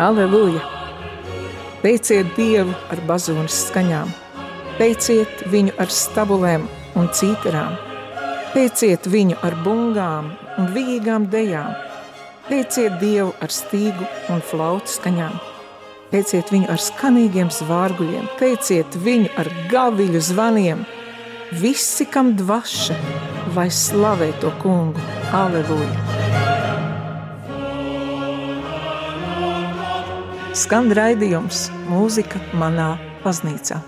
Aleluja! Teiciet Dievu ar bazūnas skaņām, teiciet viņu ar stabulēm un cītarām, teiciet viņu ar bungām un vīgām dejām, teiciet Dievu ar stīgu un flautu skaņām, teiciet viņu ar skanīgiem zvārguļiem, teiciet viņu ar gaviļu zvaniem, visi, kam dvaša, vai slavē to kungu. Aleluja! Skan raidījums mūzika manā baznīcā.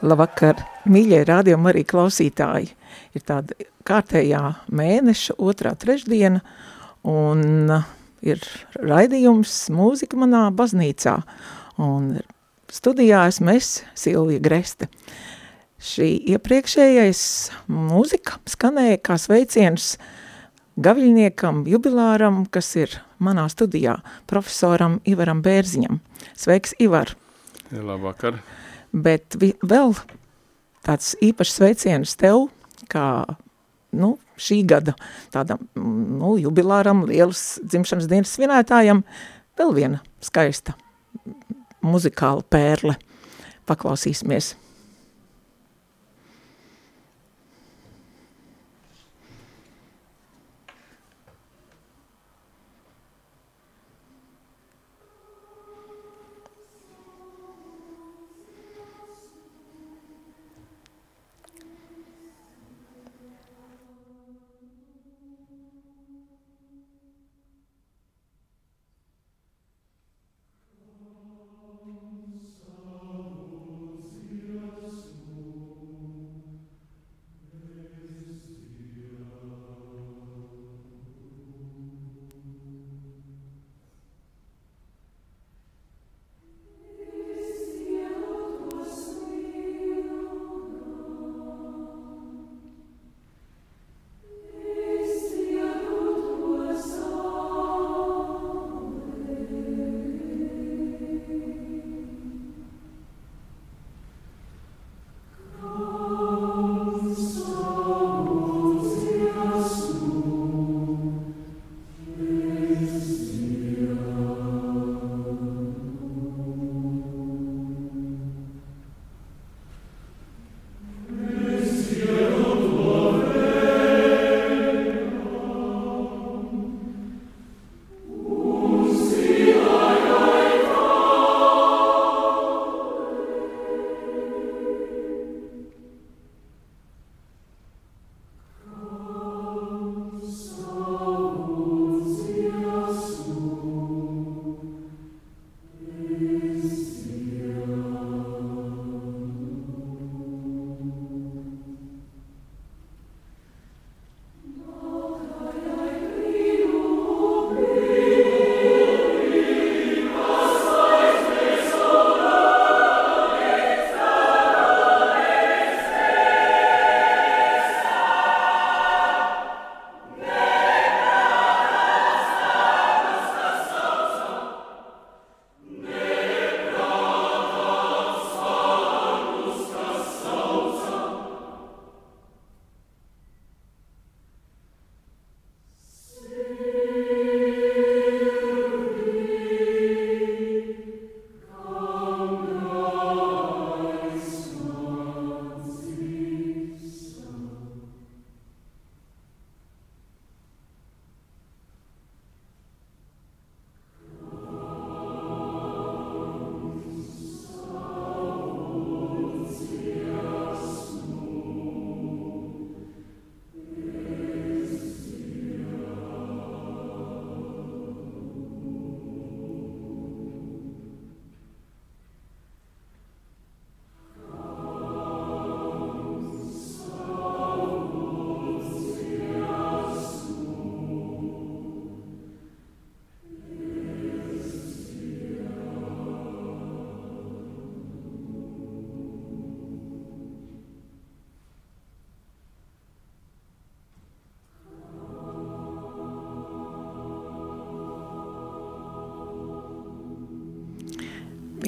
Labvakar, mīļie rādījumi arī klausītāji. Ir tāda kārtējā mēneša otrā trešdiena un ir raidījums mūzika manā baznīcā. Un studijā esmu es, Silvija Greste. Šī iepriekšējais mūzika skanēja kā sveiciens gaviļniekam, jubilāram, kas ir manā studijā, profesoram Ivaram Bērziņam. Sveiks, Ivar! Ja, labvakar! Bet vi, vēl tāds īpašs sveiciens tev, kā nu, šī gada tādam nu, jubilāram, lielas dzimšanas dienas svinētājam, vēl viena skaista muzikāla pērle. Paklausīsimies!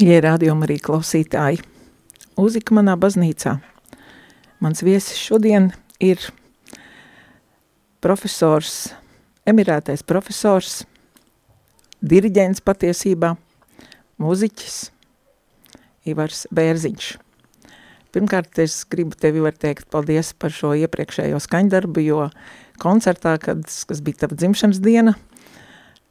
Mīļie rādījumi arī klausītāji. Mūzika manā baznīcā. Mans viesis šodien ir profesors, emirētais profesors, diriģents patiesībā, mūziķis Ivars Bērziņš. Pirmkārt, es gribu tevi var teikt paldies par šo iepriekšējo skaņdarbu, jo koncertā, kad, kas bija tava dzimšanas diena,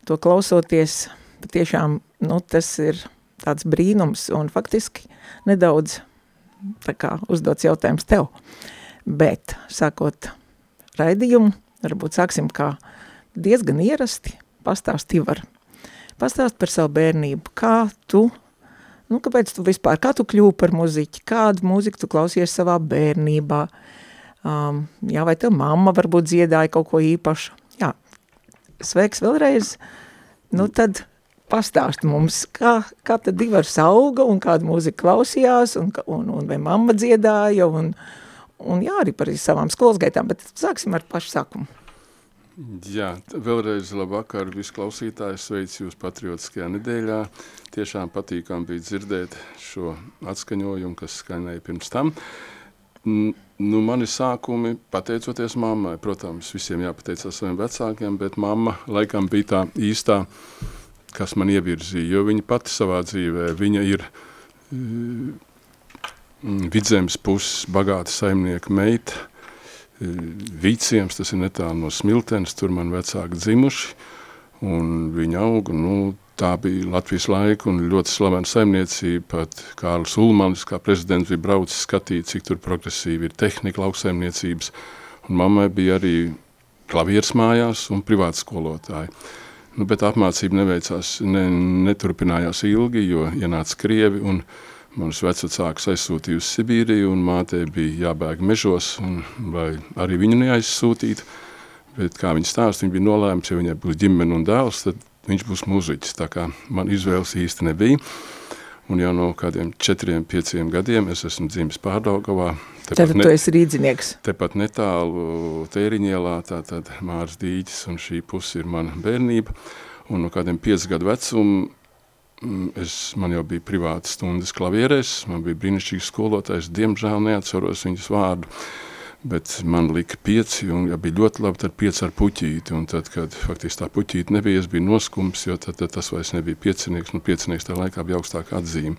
to klausoties, patiešām, nu, tas ir tāds brīnums un faktiski nedaudz tā kā uzdots jautājums tev. Bet sākot raidījumu, varbūt sāksim kā diezgan ierasti, pastāsti var. Pastāst par savu bērnību, kā tu, nu kāpēc tu vispār, kā tu kļūpi par muziķi, kādu mūziku tu klausies savā bērnībā, um, jā, vai tev mamma varbūt dziedāja kaut ko īpašu, jā, sveiks vēlreiz, nu tad pastāst mums, kā, kā tad divars auga un kādu mūziku klausījās un, un, un vai mamma dziedāja un, un jā, arī par savām skolas gaitām, bet sāksim ar pašu sākumu. Jā, vēlreiz labvakar visu klausītāju sveicu jūs patriotiskajā nedēļā. Tiešām patīkām bija dzirdēt šo atskaņojumu, kas skanēja pirms tam. Nu, mani sākumi, pateicoties mammai, protams, visiem jāpateicās saviem vecākiem, bet mamma laikam bija tā īstā uh, kas man ievirzīja, jo viņa pati savā dzīvē, viņa ir uh, vidzemes puses bagāta saimnieka meita, uh, Vīciems, tas ir netālu no Smiltenes, tur man vecāki dzimuši, un viņa auga, nu, tā bija Latvijas laika un ļoti slavena saimniecība, pat Kārlis Ulmanis, kā prezidents, bija braucis skatīt, cik tur progresīvi ir tehnika lauksaimniecības, un mammai bija arī klavieres mājās un privāts skolotāji. Nu, bet apmācība neveicās, ne, neturpinājās ilgi, jo ienāca Krievi un manus vecvecākus aizsūtīja uz Sibīriju un mātei bija jābēg mežos, un, lai arī viņu neaizsūtītu. Bet kā viņa stāst, viņa bija nolēmusi, ja viņai būs ģimene un dēls, tad viņš būs muziķis, tā kā man izvēles īsti nebija. Un jau no kādiem četriem, pieciem gadiem es esmu dzimis Pārdaugavā. Tātad ne, tu esi rīdzinieks. Tepat netālu tēriņielā, tātad Mārs Dīķis un šī pusi ir mana bērnība. Un no kādiem piec gadu vecumu mm, es, man jau bija privātas stundas klavierēs, man bija brīnišķīgs skolotājs, diemžēl neatceros viņas vārdu. Bet man lika pieci, un ja bija ļoti labi, tad pieci ar puķīti, un tad, kad faktiski tā puķīti nebija, es biju noskums, jo tad, tad tas vairs nebija piecinieks, nu piecinieks tā laikā bija augstāka atzīme.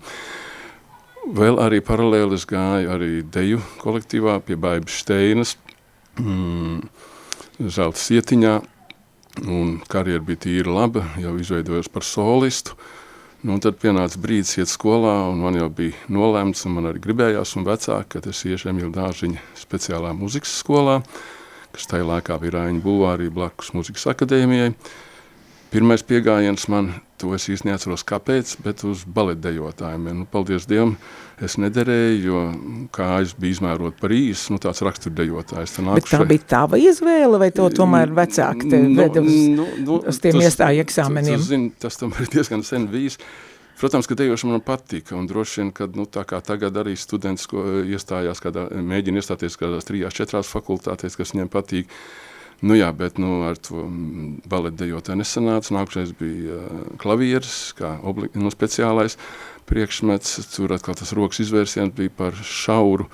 Vēl arī paralēli es gāju arī deju kolektīvā pie Baibas Steinas, mm, Zelta Sietiņā, un karjera bija tīra laba, jau izveidojos par solistu, Nu, tad pienāca brīdis iet skolā, un man jau bija nolēmts, un man arī gribējās, un vecāki, ka es iešu Emīļa Dāržiņa speciālā muzikas skolā, kas tajā laikā bija Raiņa Bulvārī blakus muzikas akadēmijai. Pirmais piegājiens man, to es īsti neatceros kāpēc, bet uz baletdejotājiem. Nu, paldies Dievam, es nederēju, jo kājas bija izmērot par īsu, nu tāds raksturdejotājs. Bet tā bija tava izvēle, vai to tomēr vecāki te nu, veda uz, nu, nu, uz tiem tas, iestāju eksāmeniem? Tas, zin, tas tam ir diezgan sen bijis. Protams, ka dejošana man patika, un droši vien, kad, nu, tā tagad arī students, ko iestājās, kādā, mēģina iestāties kādās trijās, četrās fakultātēs, kas viņiem patīk, Nu jā, bet nu, ar to mm, baletdejotāju nesanāca. Nākamais bija uh, klavieres, kā obli, nu, speciālais priekšmets. Tur atkal tas rokas izvērsiens bija par šauru.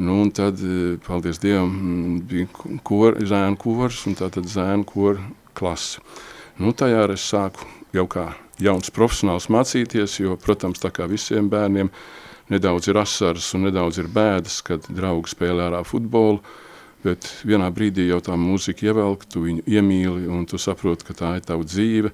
Nu, un tad, paldies Dievam, mm, bija kor, zēnu kors un tātad zēnu kor klasi. Nu, tajā es sāku jau kā jauns profesionāls mācīties, jo, protams, tā kā visiem bērniem, nedaudz ir asaras un nedaudz ir bēdas, kad draugi spēlē ārā futbolu, bet vienā brīdī jau tā mūzika ievelk, tu viņu iemīli un tu saproti, ka tā ir tava dzīve.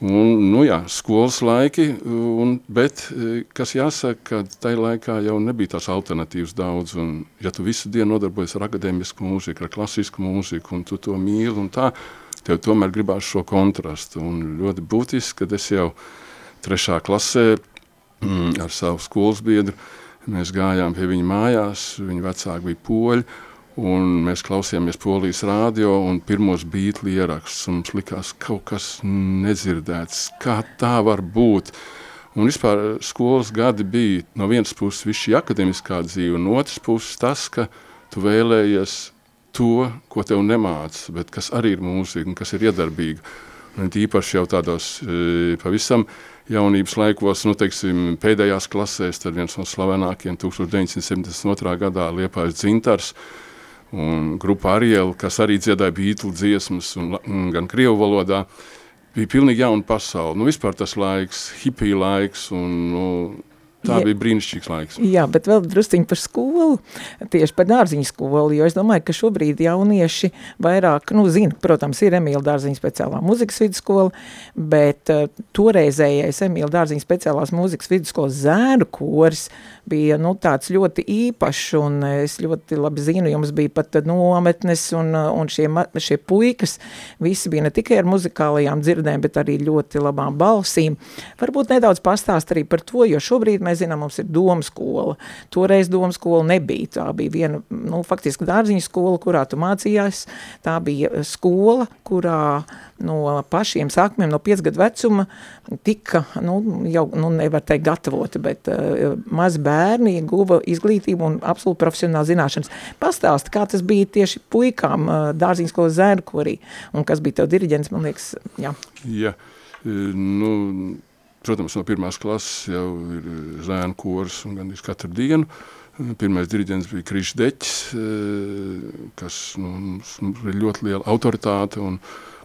Un, nu jā, skolas laiki, un, bet, e, kas jāsaka, ka tajā laikā jau nebija tās alternatīvas daudz, un ja tu visu dienu nodarbojies ar akadēmisku mūziku, ar klasisku mūziku, un tu to mīli, un tā, tev tomēr gribās šo kontrastu, un ļoti būtiski, kad es jau trešā klasē mm, ar savu skolas biedru, mēs gājām pie viņa mājās, viņa vecāki bija poļi, Un mēs klausījāmies polijas rādio un pirmos bītli ierakstus. Mums likās kaut kas nedzirdēts. Kā tā var būt? Un vispār skolas gadi bija no vienas puses šī akademiskā dzīve, un otras puses tas, ka tu vēlējies to, ko tev nemāca, bet kas arī ir mūzika un kas ir iedarbīga. Un īpaši jau tādos e, pavisam jaunības laikos, nu, teiksim, pēdējās klasēs, tad viens no slavenākiem 1972. gadā Liepājas dzintars un grupa Ariela, kas arī dziedāja Beatles dziesmas un, un gan Krievu valodā, bija pilnīgi jauna pasaule. Nu, vispār tas laiks, hipija laiks un, nu, Tā ja, bija brīnišķīgs laiks. Jā, bet vēl drusciņi par skolu, tieši par dārziņu skolu, jo es domāju, ka šobrīd jaunieši vairāk, nu, zina, protams, ir Emīla dārziņa speciālā muzikas vidusskola, bet uh, toreizējais Emīla dārziņa speciālās muzikas vidusskolas zēnu kors bija, nu, tāds ļoti īpašs, un es ļoti labi zinu, jums bija pat nometnes, un, un šie, šie puikas, visi bija ne tikai ar muzikālajām dzirdēm, bet arī ļoti labām balsīm. Varbūt nedaudz pastāst arī par to, jo šobrīd mēs mēs zinām, mums ir doma skola. Toreiz doma skola nebija. Tā bija viena, nu, faktiski dārziņa skola, kurā tu mācījās. Tā bija skola, kurā no pašiem sākumiem, no 5 gadu vecuma, tika, nu, jau, nu, nevar teikt gatavoti, bet uh, mazi bērni guva izglītību un absolūti profesionāli zināšanas. Pastāst, kā tas bija tieši puikām uh, dārziņas skolas zēnu korī, un kas bija tev diriģents, man liekas, jā. Jā, nu, Protams, no pirmās klases jau ir eh, zēnu kors un gandrīz katru dienu. Pirmais diriģents bija Krišs Deķis, eh, kas nu, ir ļoti liela autoritāte. Un,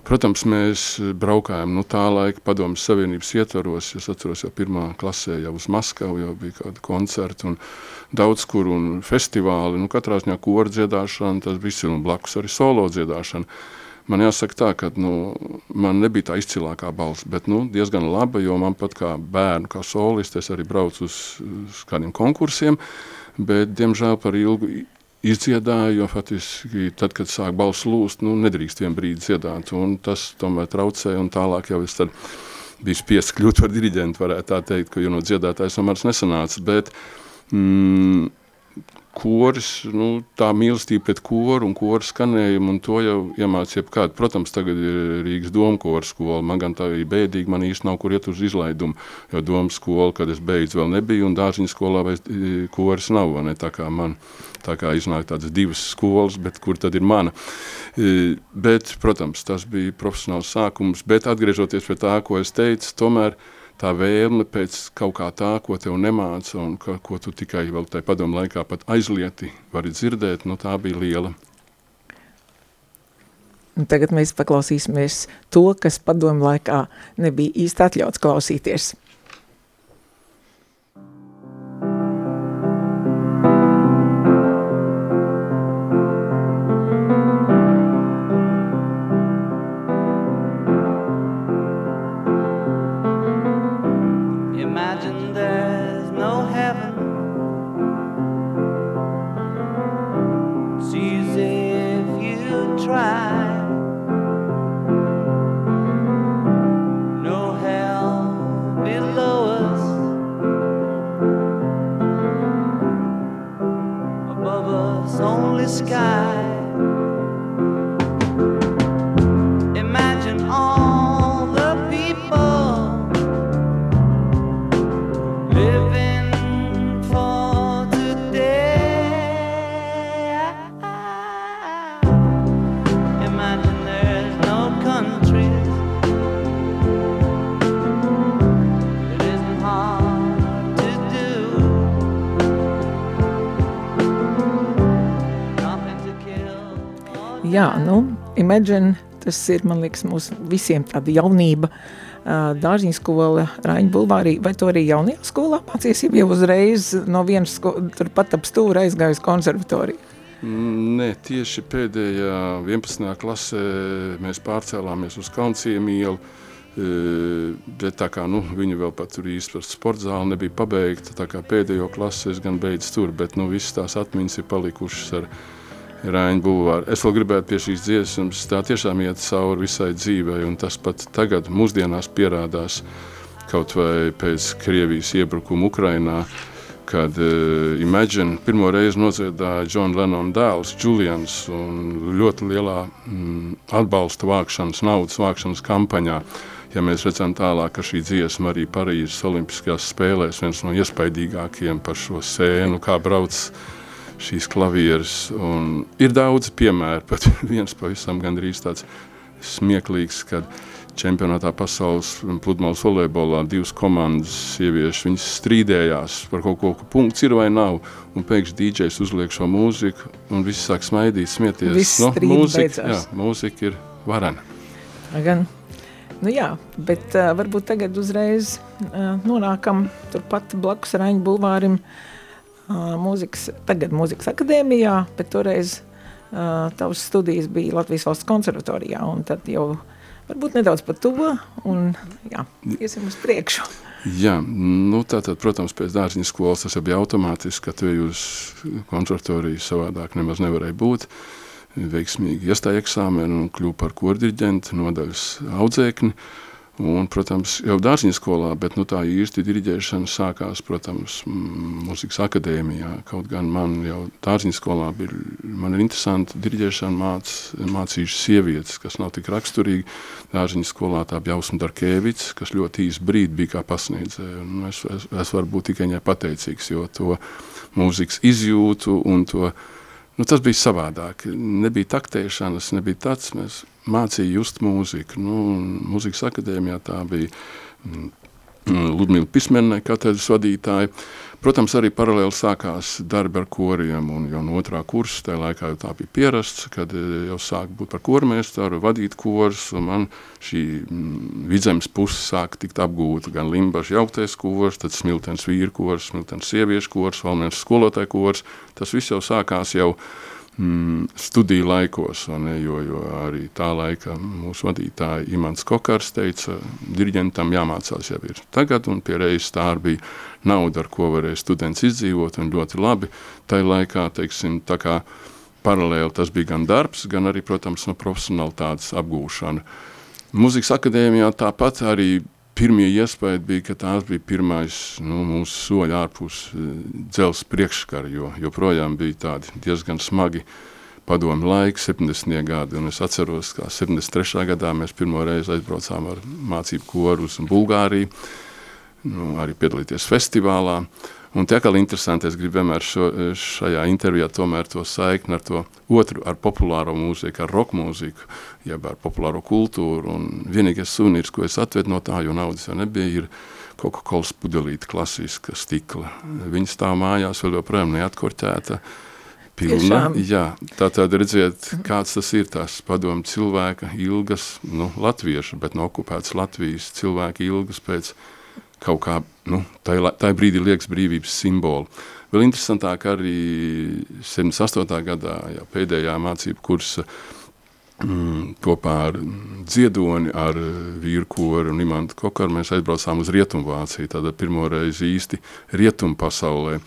protams, mēs braukājām nu, tā laika padomjas Savienības ietvaros. Es atceros, jau pirmā klasē jau uz Maskavu jau bija kādi koncerti un daudz kur un festivāli. Nu, katrā ziņā kora dziedāšana, tas viss ir un blakus arī solo dziedāšana. Man jāsaka tā, ka nu, man nebija tā izcilākā balss, bet nu, diezgan laba, jo man pat kā bērnu, kā solists, es arī braucu uz, uz kādiem konkursiem, bet, diemžēl, par ilgu izdziedāju, jo faktiski tad, kad sāk balss lūst, nu, nedrīkst vien brīdi dziedāt, un tas tomēr traucēja, un tālāk jau es tad biju spiests kļūt par diriģentu, varētu tā teikt, jo no dziedātājs vairs nesanāca, bet, mm, koris, nu, tā mīlestība pret koru un koru skanējumu, un to jau iemācīja jebkādu. Protams, tagad ir Rīgas doma koru skola, man gan tā ir bēdīgi, man īsti nav kur iet uz izlaidumu, jo doma skola, kad es beidzu, vēl nebija, un dārziņa skolā vairs e, koris nav, vai ne, tā kā man, tā kā iznāk tādas divas skolas, bet kur tad ir mana. E, bet, protams, tas bija profesionāls sākums, bet atgriežoties pie tā, ko es teicu, tomēr, tā vēlme pēc kaut kā tā, ko tev nemāca un ka, ko tu tikai vēl tajā padomu laikā pat aizlieti vari dzirdēt, nu tā bija liela. Un tagad mēs paklausīsimies to, kas padomu laikā nebija īsti atļauts klausīties. Jā, nu, Imagine, tas ir, man liekas, mūsu visiem tāda jaunība, dārziņa skola Raiņa bulvārī, vai to arī jaunajā skolā mācies, jau uzreiz no vienas skola, tur pat ap stūra aizgājusi konservatoriju? Mm, nē, tieši pēdējā 11. klasē mēs pārcēlāmies uz Kaunciem ielu, bet tā kā nu, viņa vēl pat tur īsti par sporta zāli nebija pabeigta, tā kā pēdējo klasi es gan beidzu tur, bet nu, visas tās atmiņas ir palikušas ar Rāņa Bulvāra. Es vēl gribētu pie šīs dziesmas, tā tiešām iet cauri visai dzīvei, un tas pat tagad mūsdienās pierādās kaut vai pēc Krievijas iebrukuma Ukrainā, kad uh, Imagine pirmo reizi nodziedāja John Lennon dēls, Julians, un ļoti lielā mm, atbalsta vākšanas, naudas vākšanas kampaņā. Ja mēs redzam tālāk, ka šī dziesma arī Parīzes Olimpiskajās spēlēs viens no iespaidīgākajiem par šo sēnu, kā brauc uh, šīs klavieres. Ir daudz piemēru, pat viens pavisam gandrīz tāds smieklīgs, kad čempionātā pasaules pludmales volejbolā divas komandas sieviešu, viņas strīdējās par kaut ko, ka punkts ir vai nav, un pēkšņi DJs uzliek šo mūziku, un visi sāk smaidīt, smieties. Viss no, mūzika, jā, mūzika ir varena. Gan. Nu jā, bet uh, varbūt tagad uzreiz uh, nonākam turpat blakus Raņa bulvārim uh, mūzikas, tagad mūzikas akadēmijā, bet toreiz uh, tavas studijas bija Latvijas valsts konservatorijā, un tad jau Varbūt nedaudz par to, un jā, iesim uz priekšu. Jā, nu tātad, protams, pēc dārziņa skolas tas bija automātiski, ka tu uz konservatoriju savādāk nemaz nevarēja būt. Veiksmīgi iestāja eksāmenu un kļuva par kordiriģentu nodaļas audzēkni. Uh, Un, protams, jau dārziņa skolā, bet nu, tā īsti diriģēšana sākās, protams, mūzikas akadēmijā. Kaut gan man jau dārziņa skolā bija, man ir interesanti diriģēšana māc, mācījuši sievietes, kas nav tik raksturīgi. Dārziņa skolā tā bija Ausma Darkēvics, kas ļoti īsi brīdi bija kā pasniedzēja. Es, es, es varu būt tikai viņai pateicīgs, jo to mūzikas izjūtu un to, nu, tas bija savādāk. Nebija taktēšanas, nebija tāds, mēs mācīja just mūziku. Nu, mūzikas akadēmijā tā bija mm, Ludmila Pismenē, katedras vadītāja. Protams, arī paralēli sākās darbi ar koriem, un jau no otrā kursa, tajā laikā jau tā bija pierasts, kad e, jau sāk būt par kormēstaru, vadīt kors, un man šī mm, vidzemes puse sāk tikt apgūta, gan Limbaša jauktais kors, tad Smiltens vīru kors, Smiltens sieviešu kors, Valmienas skolotāju kors, tas viss jau sākās jau mm, studiju laikos, ne, jo, jo arī tā laika mūsu vadītāja Imants Kokars teica, diriģentam jāmācās jau ir tagad, un pie reizes tā bija nauda, ar ko varēja students izdzīvot, un ļoti labi. Tai laikā, teiksim, tā kā paralēli tas bija gan darbs, gan arī, protams, no profesionalitātes apgūšana. Mūzikas akadēmijā tāpat arī pirmie iespēja bija, ka tās bija pirmais nu, mūsu soļi ārpus eh, dzels priekškara, jo joprojām bija tādi diezgan smagi padomu laiki, 70. gadi, un es atceros, kā 73. gadā mēs pirmo reizi aizbraucām ar mācību koru uz Bulgāriju, nu, arī piedalīties festivālā, Un tie, kā interesanti, es gribu vienmēr šo, šajā intervijā tomēr to saikni ar to otru, ar populāro mūziku, ar rock mūziku, jeb ar populāro kultūru. Un vienīgais suvenīrs, ko es atvedu no tā, jo naudas jau nebija, ir Coca-Cola pudelīte klasiska stikla. Viņa stāv mājās vēl joprojām neatkorķēta. Pilna, jā, tā tad redziet, kāds tas ir tās padomu cilvēka ilgas, nu, latviešu, bet no okupētas Latvijas cilvēka ilgas pēc kaut kā nu, tajā brīdī liekas brīvības simbolu. Vēl interesantāk arī 78. gadā, jā, pēdējā mācību kursa, mm, kopā ar Ziedoni, ar vīru koru un Imantu Kokaru mēs aizbraucām uz Rietumvāciju, tāda pirmo reizi īsti Rietumu pasaulē.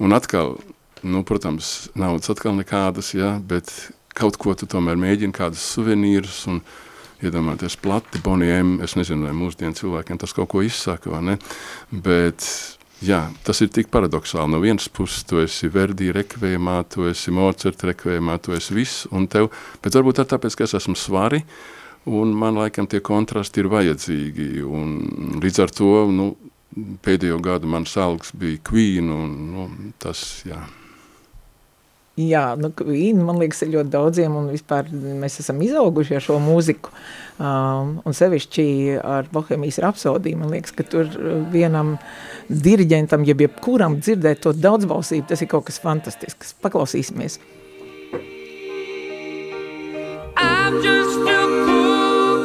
Un atkal, nu, protams, naudas atkal nekādas, jā, bet kaut ko tu tomēr mēģini, kādas suvenīrus un, uh, iedomāties plati, boniem, es nezinu, vai mūsdienu cilvēkiem tas kaut ko izsaka, vai ne, bet jā, tas ir tik paradoxāli. No vienas puses tu esi Verdi rekvējumā, tu esi Mozart rekvējumā, tu esi viss, un tev, bet varbūt tā tāpēc, ka es esmu svari, un man laikam tie kontrasti ir vajadzīgi, un līdz ar to, nu, pēdējo gadu mans algs bija Queen, un nu, tas, jā. Jā, nu, Queen, man liekas, ir ļoti daudziem, un vispār mēs esam izauguši ar šo mūziku, um, un sevišķi ar Bohemijas rapsodiju, man liekas, ka tur vienam diriģentam, jeb jebkuram dzirdēt to daudzbalsību, tas ir kaut kas fantastisks. Paklausīsimies. I'm just a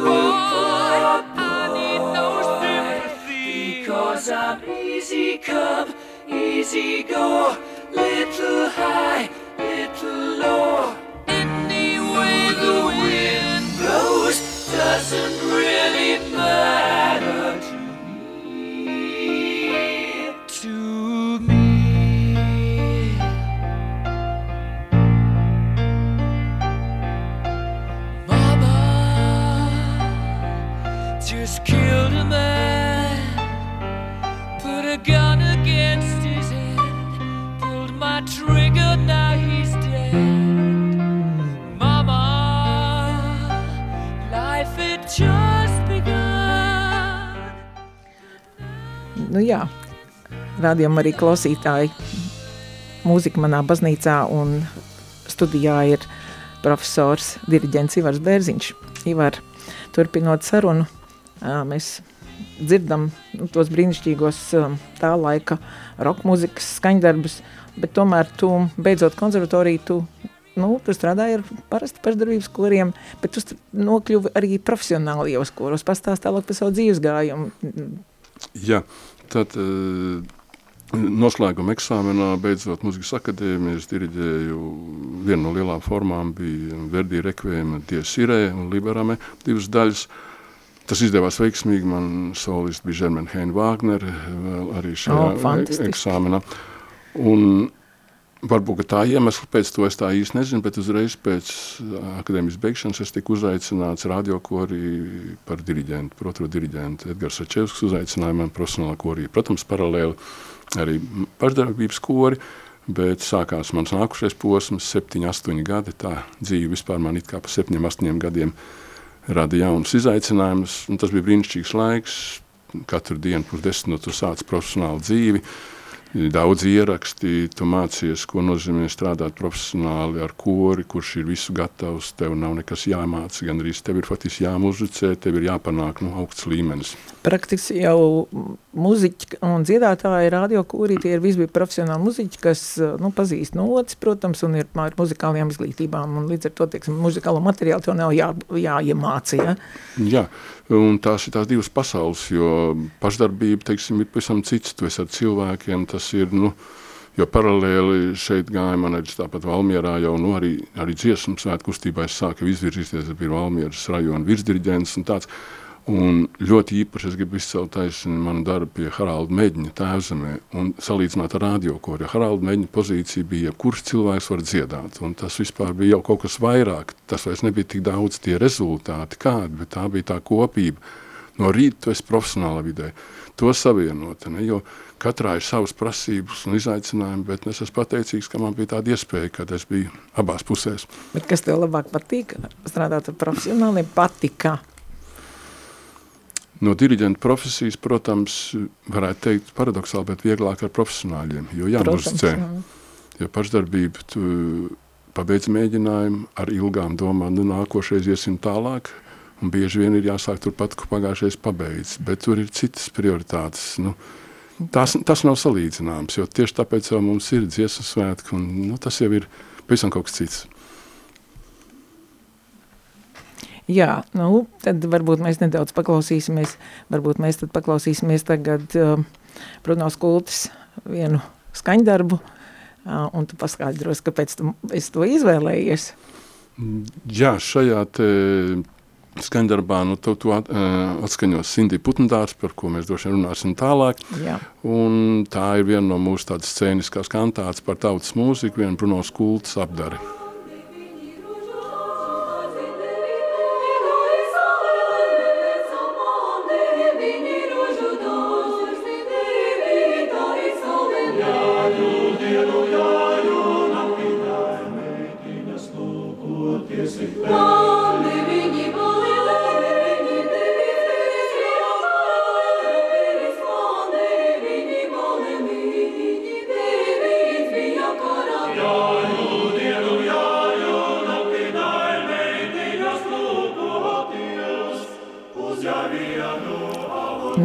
poor boy, I need no sympathy, because I'm easy come, easy go, little high, little low. Any way the wind blows doesn't really matter to me. To me. Mama just killed a man, put a gun Nu jā, rādījām arī klausītāji. Mūzika manā baznīcā un studijā ir profesors, diriģents Ivars Bērziņš. Ivar, turpinot sarunu, mēs dzirdam nu, tos brīnišķīgos tā laika roka mūzikas skaņdarbus, bet tomēr tu, beidzot konservatoriju, tu, nu, tu strādāji ar parasti pašdarbības koriem, bet tu nokļuvi arī profesionālajos koros. Pastāst tālāk par savu dzīves gājumu. Jā, tad uh, Noslēguma eksāmenā, beidzot muzikas akadēmiju, es diriģēju vienu no lielām formām, bija Verdi Rekvējuma Dievs Irē un Liberame divas daļas. Tas izdevās veiksmīgi, man solists bija Žermen Heina Wagner, arī šajā oh, eksāmenā. Un varbūt tā iemesla pēc to es tā īsti nezinu, bet uzreiz pēc akadēmijas beigšanas es tiku uzaicināts radiokorī par diriģentu, par otro diriģentu. Edgars Račevskis uzaicināja man profesionālā korī. Protams, paralēli arī pašdarbības kori, bet sākās mans nākušais posms, 7, 8 gadi, tā dzīve vispār man it kā pa 7, 8 gadiem rada jaunas izaicinājumus, un tas bija brīnišķīgs laiks, katru dienu pus desmit no tu sāc profesionālu dzīvi, uh, daudz ieraksti, tu mācies, ko nozīmē strādāt profesionāli ar kori, kurš ir visu gatavs, tev nav nekas jāmāca, gan arī tev ir faktiski jāmuzicē, tev ir jāpanāk nu, augsts līmenis. Praktiski jau muziķi un dziedātāji radio kūrī, tie ir visi bija profesionāli muziķi, kas nu, pazīst notis, protams, un ir ar muzikālajām izglītībām, un līdz ar to, teiksim, muzikālo materiālu tev nav jā, jāiemāca, ja? Jā, Un tās ir tās divas pasaules, jo pašdarbība, teiksim, ir pavisam cits. Tu esi ar cilvēkiem, tas ir, nu, jo paralēli šeit gāja man arī tāpat Valmierā jau, nu, arī, arī dziesmu svētku kustībā es sāku izvirzīties, es biju Valmieras rajona virsdiriģents un tāds. Un ļoti īpaši es gribu izcelt taisni manu darbu pie Haralda Meģņa tēvzemē un salīdzināt ar radiokori. Haralda Meģņa pozīcija bija, kurš cilvēks var dziedāt, un tas vispār bija jau kaut kas vairāk. Tas vairs nebija tik daudz tie rezultāti kādi, bet tā bija tā kopība. No rīta tu esi profesionāla vidē. To savienot, ne? jo katrā ir savas prasības un izaicinājumi, bet es esmu pateicīgs, ka man bija tāda iespēja, kad es biju abās pusēs. Bet kas tev labāk patīk? Strādāt ar profesionāliem patika? No diriģenta profesijas, protams, varētu teikt paradoxāli, bet vieglāk ar profesionāļiem, jo jāmuzicē. Jo pašdarbība, tu pabeidz mēģinājumu ar ilgām domām, nu nākošais iesim tālāk, un bieži vien ir jāsāk turpat, ko pagājušais pabeidz, bet tur ir citas prioritātes, nu, tas, tas nav salīdzināms, jo tieši tāpēc jau mums ir dziesmu svētki, un nu, tas jau ir pavisam kaut kas cits. Jā, nu, tad varbūt mēs nedaudz paklausīsimies, varbūt mēs tad paklausīsimies tagad uh, Brunos Kultis vienu skaņdarbu, uh, un tu paskaidros, kāpēc tu esi to izvēlējies. Jā, šajā te skaņdarbā, nu, tu, tu at, uh, atskaņos Cindy Putendārs, par ko mēs droši runāsim tālāk. Jā. Un tā ir viena no mūsu tādas scēniskās kantātes par tautas mūziku, viena Brunos Kultas apdari.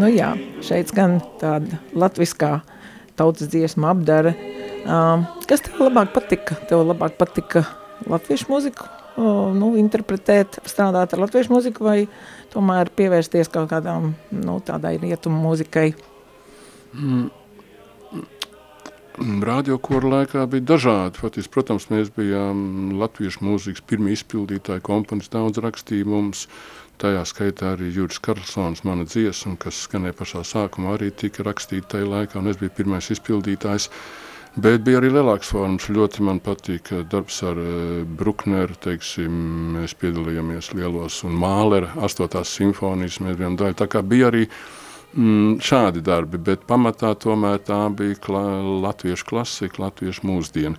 Nu jā, šeit gan tāda latviskā tautas dziesma apdara. Um, kas tev labāk patika? Tev labāk patika latviešu muziku, uh, nu, interpretēt, strādāt ar latviešu muziku vai tomēr pievērsties kaut kādām, nu, tādai rietumu muzikai? Mm. Radio kora laikā bija dažādi. Fatis, protams, mēs bijām latviešu mūzikas pirmie izpildītāji, komponisti daudz rakstīja mums, Tajā skaitā arī Juris Karlsons, mana dziesma, kas skanēja pašā sākumā, arī tika rakstīta tajā laikā, un es biju pirmais izpildītājs. Bet bija arī lielāks formas. Ļoti man patīk darbs ar uh, Bruckneru, teiksim, mēs piedalījāmies lielos un Mālera astotās simfonijas, mēs bijām daļa. Tā kā bija arī mm, šādi darbi, bet pamatā tomēr tā bija kla latviešu klasika, latviešu mūsdiena.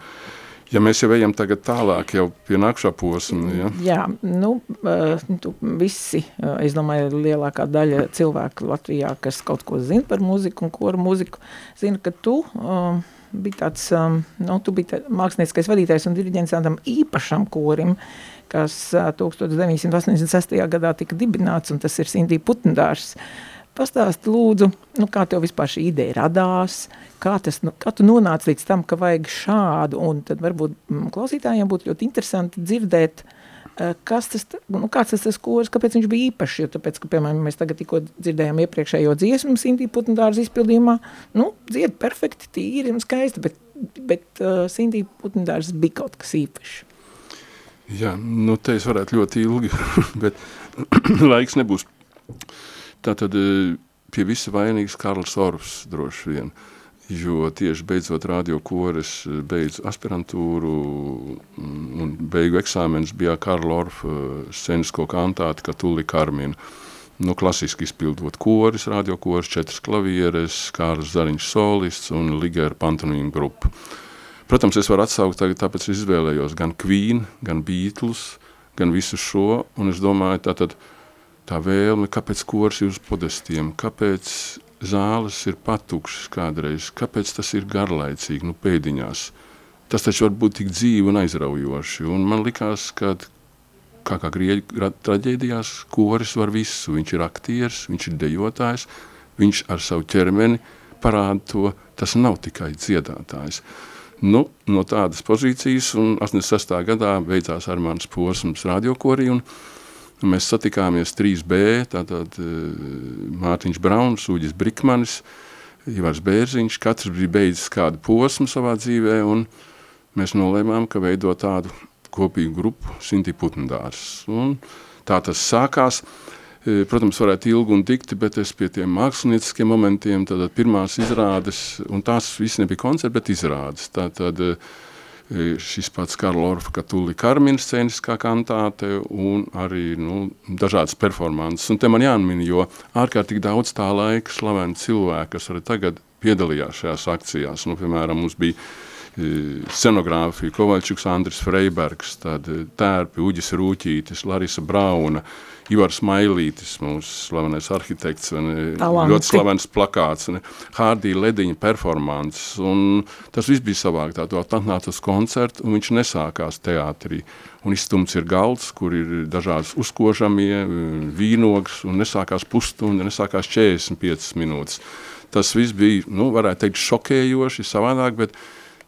Ja mēs jau ejam tagad tālāk, jau pie nākšā posma. Ja? Jā, nu, tu visi, es domāju, lielākā daļa cilvēku Latvijā, kas kaut ko zina par mūziku un koru mūziku, zina, ka tu bija tāds, um, nu, tu biji tā, mākslinieckais vadītājs un diriģents tādam īpašam korim, kas uh, 1986. gadā tika dibināts, un tas ir Sindī Putendārs. Pastāsti lūdzu, nu, kā tev vispār šī ideja radās, kā, tas, nu, kā tu nonāci līdz tam, ka vajag šādu, un tad varbūt mm, klausītājiem būtu ļoti interesanti dzirdēt, Eh, kas tas, nu, kāds tas, tas kurs, kāpēc viņš bija īpašs, jo tāpēc, ka, piemēram, mēs tagad tikko dzirdējām iepriekšējo dziesmu Sintī Putndārs izpildījumā, nu, dzied perfekti, tīri un skaisti, bet, bet uh, Sintī Putndārs bija kaut kas īpašs. Jā, nu te es varētu ļoti ilgi, bet laiks nebūs. Tātad eh, pie visa vainīgs Karls Orfs droši vien. Jo tieši beidzot radio koris, beidz aspirantūru un beigu eksāmenis bija Karla Orfa eh, scenisko kantāti Katuli Karmina. Nu, klasiski izpildot koris, radio koris, četras klavieres, Kārlis Zariņš solists un Ligera pantonīma grupa. Protams, es varu atsaukt tagad, tāpēc izvēlējos gan Queen, gan Beatles, gan visu šo, un es domāju, tātad tā vēlme, kāpēc koris ir uz podestiem, kāpēc zāles ir patukšas kādreiz, kāpēc tas ir garlaicīgi, nu pēdiņās. Tas taču var būt tik dzīvi un aizraujoši, un man likās, ka kā kā grieļu traģēdijās, koris var visu. Viņš ir aktieris, viņš ir dejotājs, viņš ar savu ķermeni parāda to, tas nav tikai dziedātājs. Nu, no tādas pozīcijas, un 86. gadā beidzās ar manas posms radiokorī, un Mēs satikāmies 3B, tātad eh, Mārtiņš Brauns, Uģis Brikmanis, Ivars Bērziņš, katrs bija beidzis kādu posmu savā dzīvē, un mēs nolēmām, ka veido tādu kopīgu grupu Sinti Putndārs. Un tā tas sākās. Eh, protams, varētu ilgi un dikti, bet es pie tiem mākslinieciskiem momentiem, tad pirmās izrādes, un tās viss nebija koncerti, bet izrādes. Tātad, tā, E, šis pats Karla Orfa Katuli Karmina scēniskā kantāte un arī nu, dažādas performances. Un te man jāmin, jo ārkārtīgi daudz tā laika slaveni cilvēki, kas arī tagad piedalījās šajās akcijās. Nu, piemēram, mums bija e, scenogrāfija, Kovaļčuks, Andris Freibergs, tad e, tērpi, Uģis Rūķītis, Larisa Brauna, Ivars Mailītis, mūsu slavenais arhitekts, ne, ļoti slavens plakāts, ne, Hārdī Lediņa performants, un tas viss bija savāk, tā tu atnāc uz koncertu, un viņš nesākās teātrī, un izstumts ir galds, kur ir dažādas uzkožamie, vīnogs, un nesākās pusstunda, nesākās 45 minūtes. Tas viss bija, nu, varētu teikt, šokējoši, savādāk, bet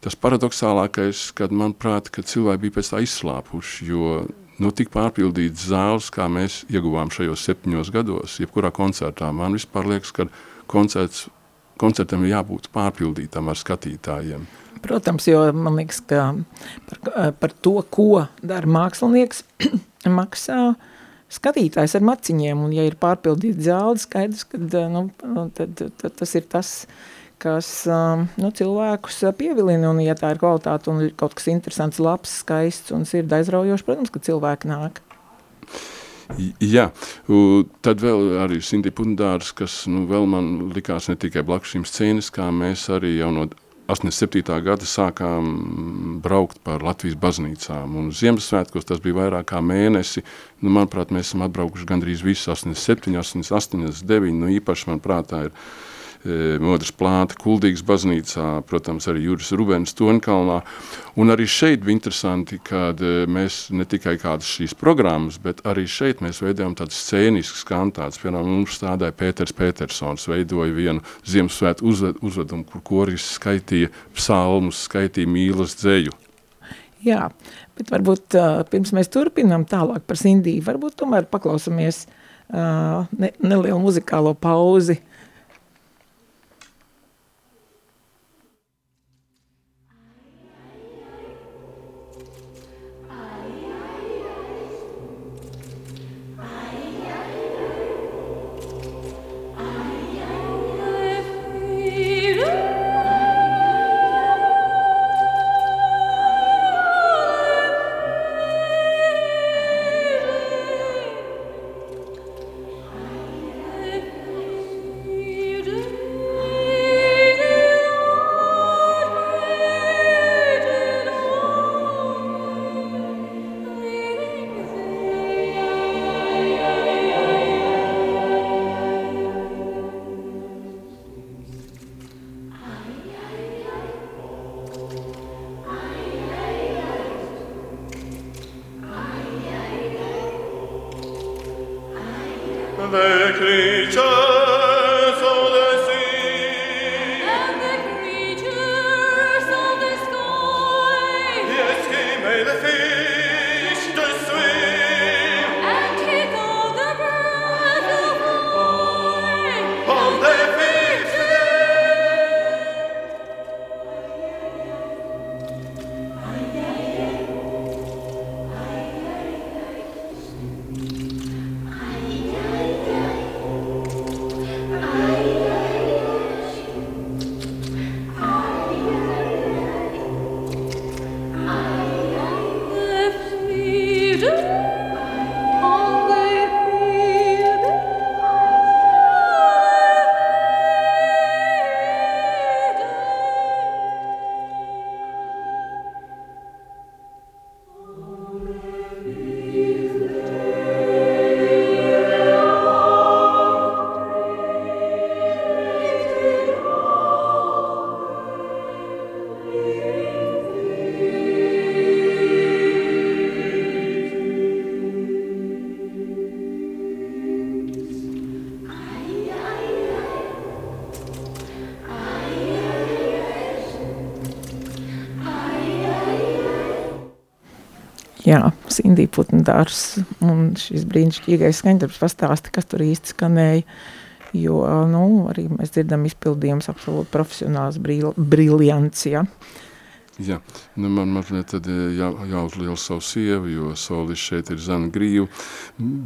tas paradoxālākais, kad, manuprāt, ka cilvēki bija pēc tā izslāpuši, jo nu, tik pārpildīts zāles, kā mēs ieguvām šajos septiņos gados, jebkurā koncertā. Man vispār liekas, ka koncerts, koncertam ir jābūt pārpildītam ar skatītājiem. Protams, jo man liekas, ka par, par to, ko dara mākslinieks, maksā skatītājs ar maciņiem, un ja ir pārpildīts zāles, skaidrs, ka nu, tad, tad tas ir tas, uh, kas um, nu, cilvēkus uh, pievilina, un ja tā ir kvalitāte un ir kaut kas interesants, labs, skaists un sirdi aizraujošs, protams, ka cilvēki nāk. Jā, tad vēl arī Sinti Pundārs, kas nu, vēl man likās ne tikai blakus šīm scēnas, kā mēs arī jau no 87. gada sākām braukt par Latvijas baznīcām, un Ziemassvētkos tas bija vairāk kā mēnesi, nu, manuprāt, mēs esam atbraukuši gandrīz visu 87, 88, 89, nu, īpaši, manuprāt, tā ir Modras plāta Kuldīgas baznīcā, protams, arī Juris Rubens Tonkalnā. Un arī šeit bija interesanti, kad e, mēs ne tikai kādas šīs programmas, bet arī šeit mēs veidojam tādas scēniskas kantātas. Piemēram, mums stādāja Pēters Petersons, veidoja vienu Ziemassvētu uzvedumu, kur koris skaitīja psalmus, skaitīja mīlas dzēju. Jā, bet varbūt uh, pirms mēs turpinām tālāk par Sindiju, varbūt tomēr paklausamies uh, ne, nelielu muzikālo pauzi uh, Jā, Sindija Putnedārs un šis brīnišķīgais skaņdarbs pastāsti, kas tur īsti skanēja, jo, nu, arī mēs dzirdam izpildījums absolūti profesionāls bril, briljants, ja. Jā, nu man mazliet tad eh, jā, jāuzliel savu sievu, jo solis šeit ir Zana Grīva,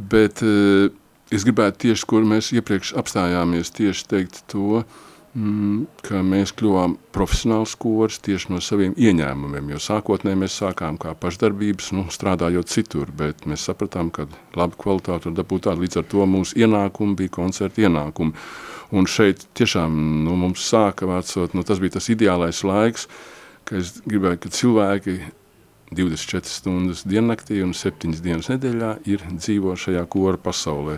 bet uh, es gribētu tieši, kur mēs iepriekš apstājāmies, tieši teikt to, uh, Mm, ka mēs kļuvām profesionāls kurs tieši no saviem ieņēmumiem, jo sākotnēji mēs sākām kā pašdarbības, nu, strādājot citur, bet mēs sapratām, ka labi kvalitāte var dabūt tādu, līdz ar to mūsu ienākumi bija koncerta ienākumi. Un šeit tiešām nu, mums sāka vācot, nu, tas bija tas ideālais laiks, ka es gribēju, ka cilvēki 24 stundas diennaktī un 7 dienas nedēļā ir dzīvo šajā kora pasaulē.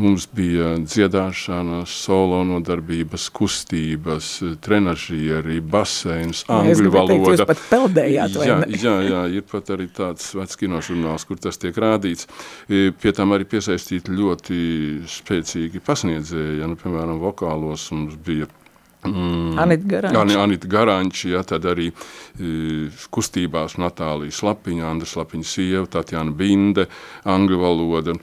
Mums bija dziedāšana, solo nodarbības, kustības, trenažieri, baseins, angļu valoda. Jūs pat peldējāt, vai jā, ne? jā, jā, ir pat arī tāds vecs kinožurnāls, kur tas tiek rādīts. E, pie tam arī piesaistīti ļoti spēcīgi pasniedzēji, ja, nu, piemēram, vokālos mums bija Mm. Anita Garanča. Anita Garanča, ja, tad arī e, kustībās Natālija Slapiņa, Andra Slapiņa sieva, Tatjana Binde, angļu valoda.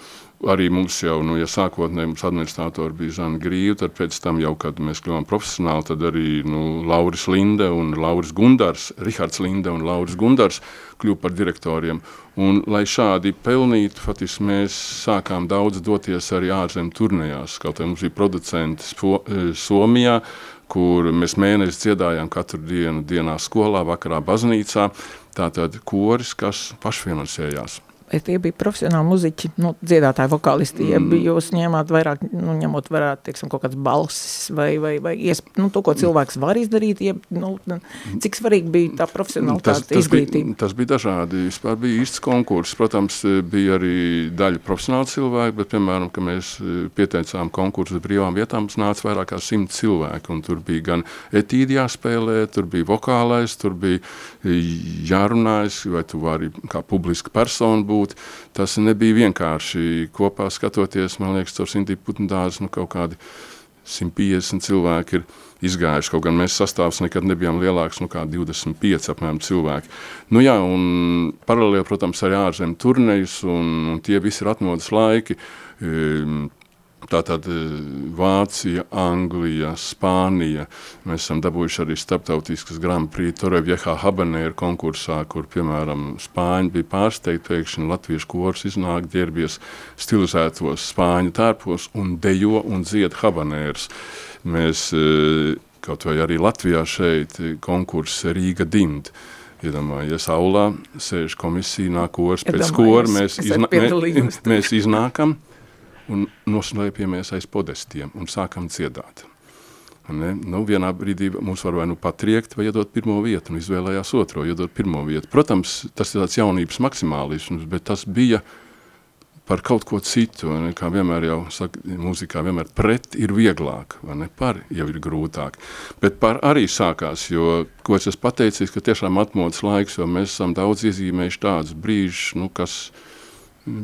Arī mums jau, nu, ja sākotnēji mums administratori bija Zana Grīva, tad pēc tam jau, kad mēs kļuvām profesionāli, tad arī, nu, Lauris Linde un Lauris Gundars, Rihards Linde un Lauris Gundars kļuva par direktoriem. Un, lai šādi pelnītu, faktiski mēs sākām daudz doties arī ārzem turnējās, kaut arī mums bija producenti Spo, e, Somijā, kur mēs mēnesi dziedājām katru dienu dienā skolā, vakarā baznīcā. Tātad koris, kas pašfinansējās tie bija profesionāli muziķi, nu, dziedātāji, vokālisti, mm. ja jūs ņēmāt vairāk, nu, ņemot varētu, teiksim, kaut kāds balsis vai, vai, vai iesp, nu, to, ko cilvēks var izdarīt, ja, nu, cik svarīgi bija tā profesionālitāte tas, tas izglītība? Bija, tas bija dažādi, vispār bija īsts konkurss, protams, bija arī daļa profesionāli cilvēki, bet, piemēram, ka mēs e, pieteicām konkursu brīvām vietām, nāca vairāk kā simt cilvēki, un tur bija gan etīdi jāspēlē, tur bija vokālais, tur bija e, jārunājas, vai tu vari kā publiska persona būt, būt. Tas nebija vienkārši kopā skatoties, man liekas, caur Sintī Putndāzi, nu kaut kādi 150 cilvēki ir izgājuši, kaut gan mēs sastāvs nekad nebijām lielāks, nu kā 25 apmēram cilvēki. Nu jā, un paralēli, protams, arī ārzem turnejas, un, un tie visi ir atmodas laiki. Tātad e, Vācija, Anglija, Spānija. Mēs esam dabūjuši arī starptautiskas Grand Prix Torevieha Habanēra konkursā, kur, piemēram, Spāņi bija pārsteigti, pēkšņi latviešu kors iznāk ģērbies stilizētos Spāņu tērpos un dejo un dzied Habanērs. Mēs e, kaut vai arī Latvijā šeit konkurss Rīga Dimt. Iedomājies, aulā sēž komisija, nāk kors, pēc kora mēs, izna mē, mēs iznākam, un noslēpjamies aiz podestiem un sākam dziedāt. Ne? Nu, vienā brīdī mums var vai nu patriekt, vai iedot pirmo vietu, un izvēlējās otro, iedot pirmo vietu. Protams, tas ir tāds jaunības maksimālisms, bet tas bija par kaut ko citu, ne? kā vienmēr jau saka, mūzikā vienmēr pret ir vieglāk, vai ne, par jau ir grūtāk. Bet par arī sākās, jo, ko es esmu pateicis, ka tiešām atmodas laiks, jo mēs esam daudz iezīmējuši tādus brīžus, nu, kas,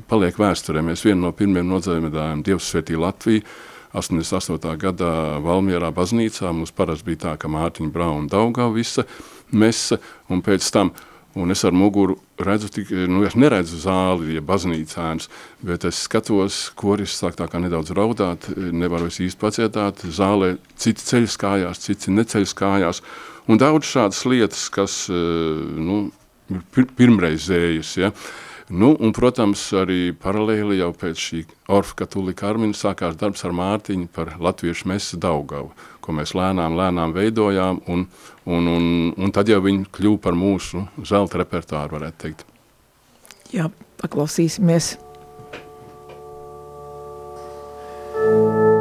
paliek vēsturē. Mēs vienu no pirmiem nodziedājām Dievs svētī Latviju, 88. gadā Valmierā baznīcā mums parasti bija tā, ka Mārtiņa Brauna Daugava visa mesa, un pēc tam Un es ar muguru redzu, tik, nu, es neredzu zāli, ja baznīcēns, bet es skatos, koris sāk tā kā nedaudz raudāt, nevaru es īsti pacietāt, zālē citi ceļas kājās, citi neceļas kājās, un daudz šādas lietas, kas, eh, nu, pir pirmreizējas, ja, Nu, un, protams, arī paralēli jau pēc šī Orfa Katulika Armina sākās darbs ar Mārtiņu par latviešu mesu Daugavu, ko mēs lēnām, lēnām veidojām, un, un, un, un tad jau viņi kļuva par mūsu zelta repertāru, varētu teikt. Jā, paklausīsimies. Jā,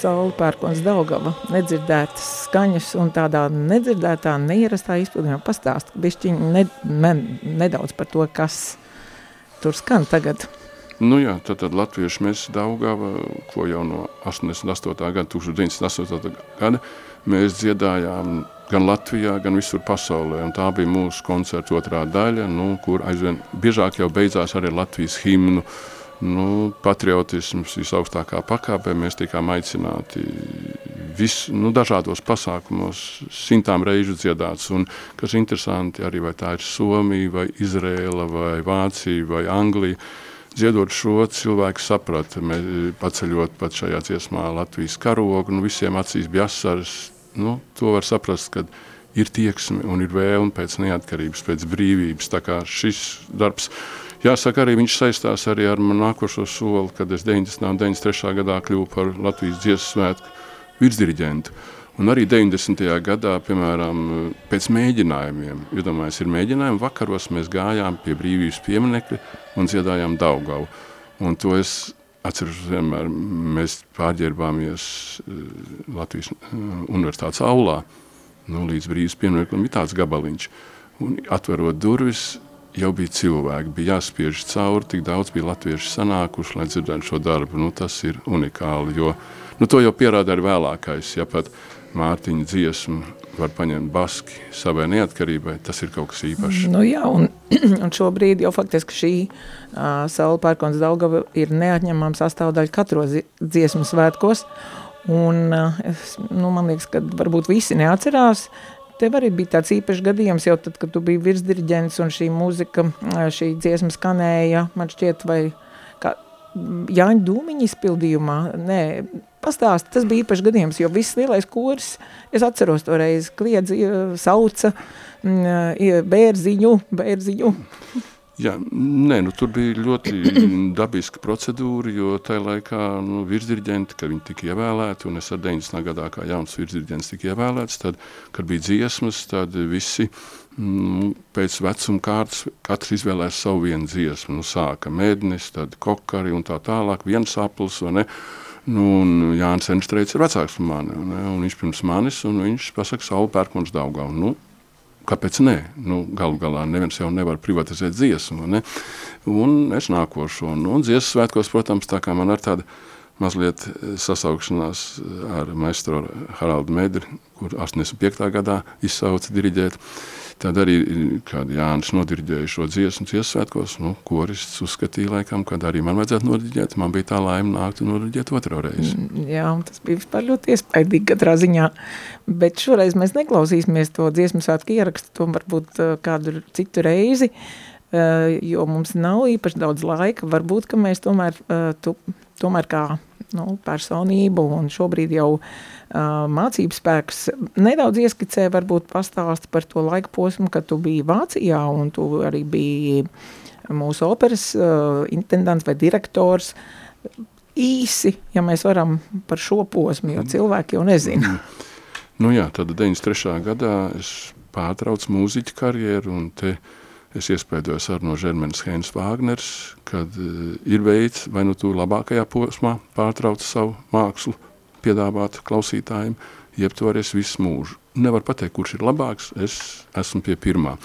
saule pērkons Daugava, nedzirdētas skaņas un tādā nedzirdētā, neierastā izpildījumā pastāst, bišķiņ ne, ne, nedaudz par to, kas tur skan tagad. Nu jā, tad, tad latviešu mēs Daugava, ko jau no 88. gada, 1988. gada, mēs dziedājām gan Latvijā, gan visur pasaulē, un tā bija mūsu koncerta otrā daļa, nu, kur aizvien biežāk jau beidzās arī Latvijas himnu, uh, nu, patriotisms visaugstākā pakāpē. Mēs tikām aicināti vis, nu, dažādos pasākumos simtām reižu dziedāts. Un, kas interesanti, arī vai tā ir Somija, vai Izrēla, vai Vācija, vai Anglija, dziedot šo cilvēku saprata, mēs, paceļot pat šajā dziesmā Latvijas karogu, nu, visiem acīs bija asaras, nu, to var saprast, kad ir tieksme un ir vēlme pēc neatkarības, pēc brīvības, tā kā šis darbs Jāsaka, arī viņš saistās arī ar manu nākošo soli, kad es 90. un 93. gadā kļuvu par Latvijas dziesmu svētku virsdiriģentu. Un arī 90. gadā, piemēram, pēc mēģinājumiem, iedomājies, ir mēģinājumi, vakaros mēs gājām pie brīvības pieminekļa un dziedājām Daugavu. Un to es atceros vienmēr, mēs pārģērbāmies eh, Latvijas eh, universitātes aulā, nu, līdz brīvības piemineklim ir tāds gabaliņš. Un atverot durvis, jau bija cilvēki, bija jāspiež cauri, tik daudz bija latvieši sanākuši, lai dzirdētu šo darbu. Nu, tas ir unikāli, jo nu, to jau pierāda arī vēlākais. Ja pat Mārtiņa dziesmu var paņemt baski savai neatkarībai, tas ir kaut kas īpašs. Nu jā, un, un šobrīd jau faktiski šī uh, Saula Pērkons Daugava ir neatņemama sastāvdaļa katros dziesmu svētkos, un uh, es, nu, man liekas, ka varbūt visi neatcerās, Tev arī bija tāds īpašs gadījums jau tad, kad tu biji virsdiriģents un šī mūzika, šī dziesma skanēja, man šķiet, vai kā Jāņa Dūmiņa izpildījumā, nē, pastāsti, tas bija īpašs gadījums, jo viss lielais koris, es atceros to reizi, kliedzi, sauca, bērziņu, bērziņu. Jā, nē, nu, tur bija ļoti dabiska procedūra, jo tajā laikā nu, virsdirigenti, kad viņi tika ievēlēti, un es ar 90. gadā kā jauns virsdiriģents tika ievēlēts, tad, kad bija dziesmas, tad visi nu, pēc vecuma kārtas katrs izvēlēs savu vienu dziesmu. Nu, sāka mēdnis, tad kokari un tā tālāk, viens aplis, vai ne? Nu, un Jānis Enštreits ir vecāks par mani, ne? un viņš pirms manis, un viņš pasaka savu pērkons Daugau. Nu, Kāpēc nē? Nu, galu galā neviens jau nevar privatizēt dziesmu. Ne? Un es nākošo. Nu, un dziesmu svētkos, protams, tā kā man ar tādu mazliet eh, sasaukšanās eh, ar maestro Haraldu Medri, kur 85. gadā izsauca diriģēt. Tad arī, kad Jānis nodirģēja šo dziesmu Ziemassvētkos, nu, korists uzskatīja, laikam, kad arī man vajadzētu nodirģēt. Man bija tā laime nākt un nodirģēt otro reizi. Mm, jā, tas bija vispār ļoti iespaidīgi katrā ziņā. Bet šoreiz mēs neklausīsimies to dziesmu svētku ierakstu, to varbūt uh, kādu citu reizi, uh, jo mums nav īpaši daudz laika. Varbūt, ka mēs tomēr, uh, tu, tomēr kā nu, personību un šobrīd jau uh, mācību spēks nedaudz ieskicē, varbūt pastāst par to laika posmu, kad tu biji Vācijā un tu arī biji mūsu operas intendants vai direktors. Īsi, ja mēs varam par šo posmu, jo cilvēki jau nezina. Nu jā, tad 93. gadā es pārtraucu mūziķu karjeru un te es iespējos ar no Žermenis Hēns Vāgners, kad ir veids, vai nu tu labākajā posmā pārtrauc savu mākslu, piedāvāt klausītājiem, jeb to arī es visu mūžu. Nevar pateikt, kurš ir labāks, es esmu pie pirmā.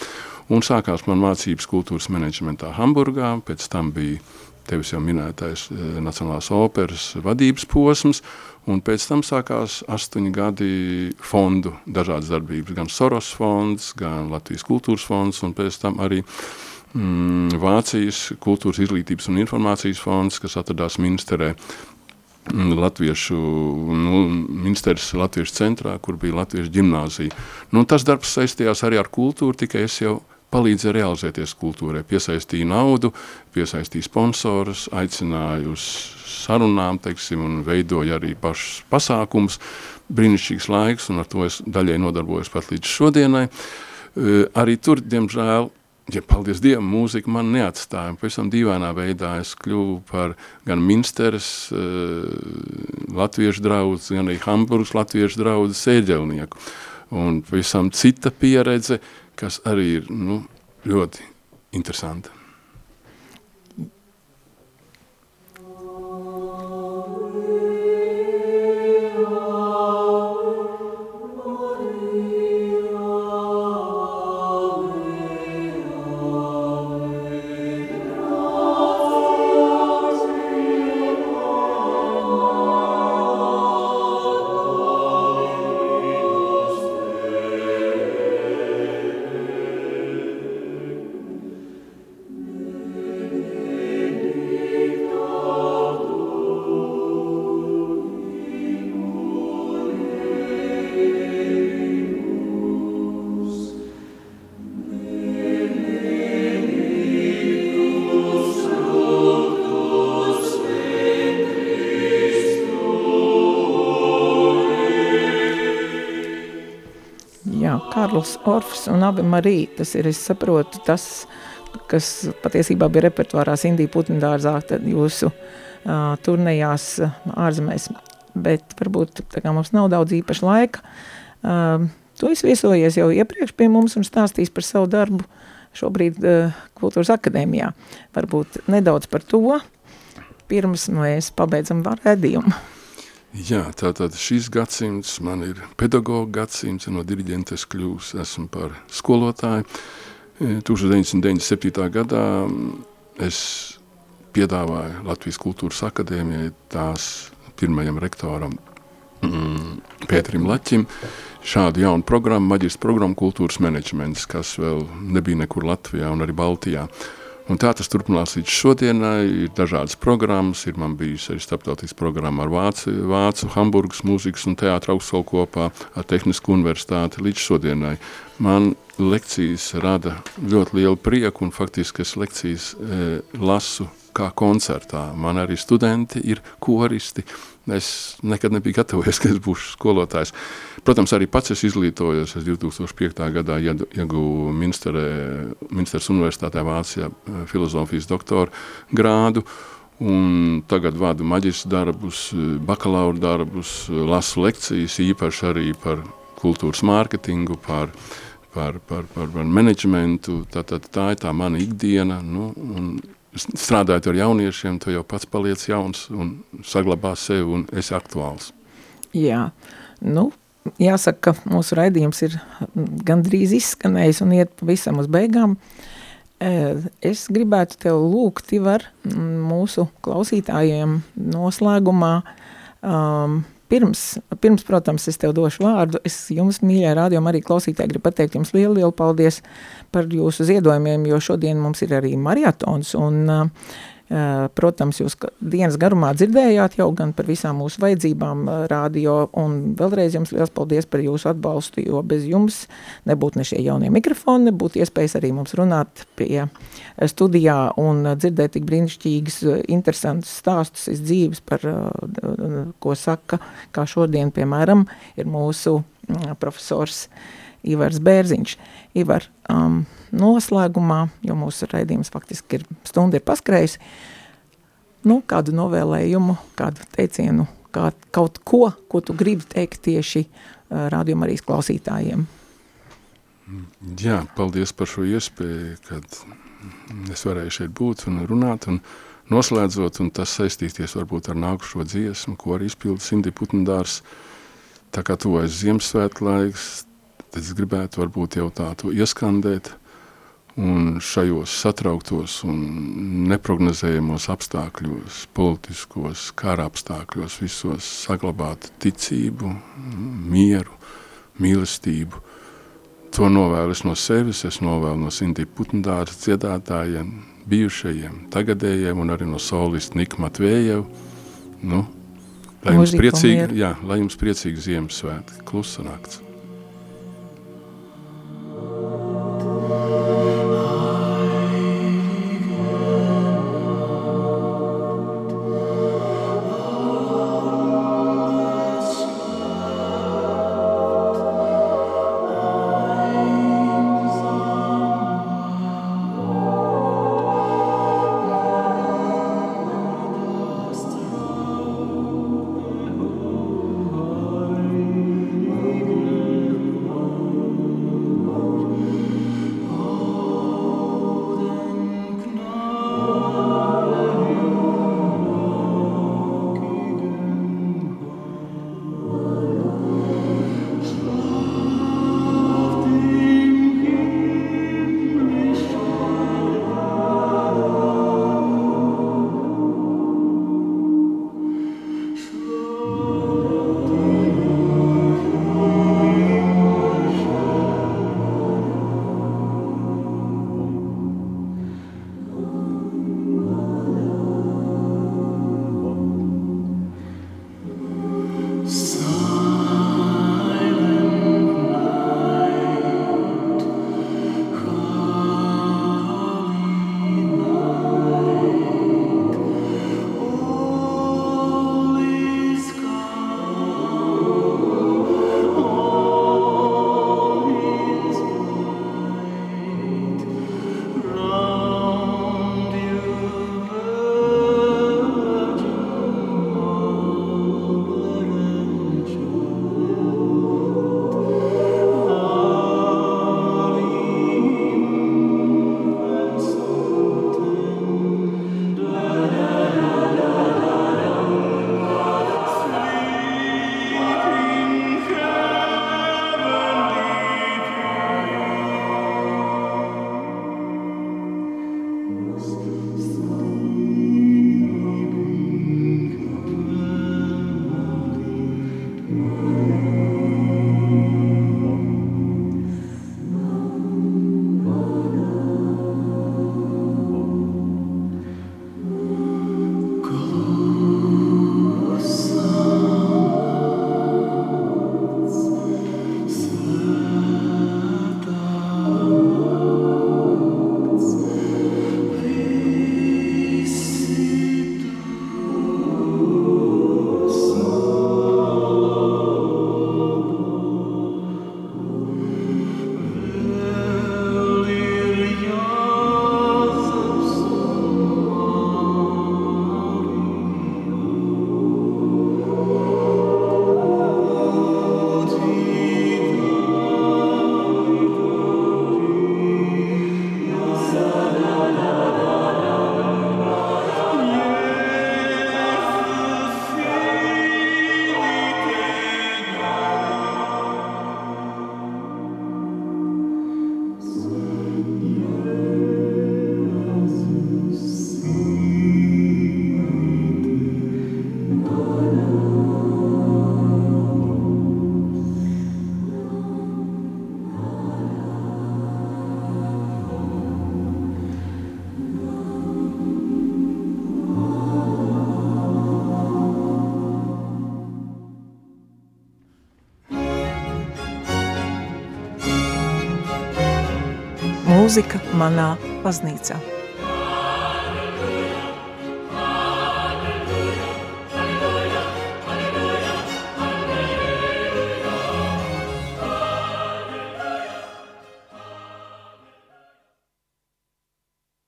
Un sākās man mācības kultūras menedžmentā Hamburgā, pēc tam bija tevis jau minētais e, Nacionālās operas vadības posms, un pēc tam sākās astoņi gadi fondu dažādas darbības, gan Soros fonds, gan Latvijas kultūras fonds, un pēc tam arī mm, Vācijas kultūras izglītības un informācijas fonds, kas atradās Minsterē Latviešu nu, ministrs Latviešu centrā, kur bija Latviešu ģimnāzija. Nu, tas darbs saistījās arī ar kultūru, tikai es jau palīdzēju realizēties kultūrai. Piesaistīju naudu, piesaistīju sponsorus, aicināju uz sarunām, teiksim, un veidoju arī pašus pasākums. Brīnišķīgs laiks, un ar to es daļai nodarbojos pat līdz šodienai. Arī tur, diemžēl, ja paldies Dievam, mūzika man neatstāja. Pavisam dīvainā veidā es kļuvu par gan Minsteres uh, latviešu draudz, gan arī Hamburgas latviešu draudz sēģelnieku. Un pavisam cita pieredze, kas arī ir nu, ļoti interesanta. Kārlis Orfs un abi Marija. Tas ir, es saprotu, tas, kas patiesībā bija repertuārā Indija Putnedārzā jūsu uh, turnejās ārzemēs. Bet varbūt tā kā mums nav daudz īpaši laika, uh, tu esi viesojies jau iepriekš pie mums un stāstījis par savu darbu šobrīd uh, Kultūras akadēmijā. Varbūt nedaudz par to, pirms mēs pabeidzam redzējumu. Jā, tātad šis gadsimts man ir pedagoga gadsimts, no diriģentes kļūs, esmu par skolotāju. 1997. E, gadā es piedāvāju Latvijas kultūras akadēmijai tās pirmajam rektoram mm, Pēterim Laķim šādu jaunu programmu, maģistra programmu kultūras menedžments, kas vēl nebija nekur Latvijā un arī Baltijā. Uh, Un tā tas turpinās līdz šodienai. Ir dažādas programmas, ir man bijusi arī starptautiskas programma ar Vācu, Vācu Hamburgas mūzikas un teātra augstskolu kopā ar Tehnisku universitāti līdz šodienai. Man lekcijas rada ļoti lielu prieku un faktiski es lekcijas e, lasu kā koncertā. Man arī studenti ir koristi. Es nekad nebiju gatavojies, ka es būšu skolotājs. Protams, arī pats es izglītojos. Es 2005. gadā iegūstu Minsteras Universitātē Vācijā eh, filozofijas doktora grādu. Un tagad vadu maģistra darbus, bakalaura darbus, lasu lekcijas, īpaši arī par kultūras mārketingu, par, par, par, par, par menedžmentu. Tā, tā, tā ir tā mana ikdiena. Nu, strādājot ar jauniešiem, tu jau pats paliec jauns un saglabā sevi un esi aktuāls. Jā, nu, jāsaka, ka mūsu raidījums ir gandrīz izskanējis un iet pavisam uz beigām. Es gribētu tev lūgt, Ivar, mūsu klausītājiem noslēgumā um, Pirms, pirms, protams, es tev došu vārdu. Es jums, mīļā rādījuma, arī klausītāji, gribu pateikt jums lielu, lielu paldies par jūsu ziedojumiem, jo šodien mums ir arī marietons. Un, uh, protams, jūs dienas garumā dzirdējāt jau gan par visām mūsu vajadzībām eh, radio, un vēlreiz jums liels paldies par jūsu atbalstu, jo bez jums nebūtu ne šie jaunie mikrofoni, nebūtu iespējas arī mums runāt pie eh, studijā un dzirdēt tik brīnišķīgas, interesantas stāstus iz dzīves par, ko saka, kā šodien, piemēram, ir mūsu mm, profesors Ivars Bērziņš. Ivar, um, noslēgumā, jo mūsu raidījums faktiski ir stunda ir paskrējusi, nu, kādu novēlējumu, kādu teicienu, kā, kaut ko, ko tu gribi teikt tieši uh, rādījuma arī klausītājiem. Jā, paldies par šo iespēju, kad es varēju šeit būt un runāt un noslēdzot, un tas saistīties varbūt ar nākušo dziesmu, ko arī izpilda Sindi Putndārs, tā kā tuvojas Ziemassvētku laiks, es gribētu varbūt jau tā to ieskandēt, Un šajos satrauktos un neprognozējamos apstākļos, politiskos, kara apstākļos, visos saglabāt ticību, mieru, mīlestību. To novēlu es no sevis, es novēlu no Sintī Putndāras dziedātājiem, bijušajiem, tagadējiem un arī no solista Nika Matvējev. Nu, lai, jums priecīgi, jā, lai jums priecīgi Ziemassvētki, klusa nakts. Mūzika manā baznīcā.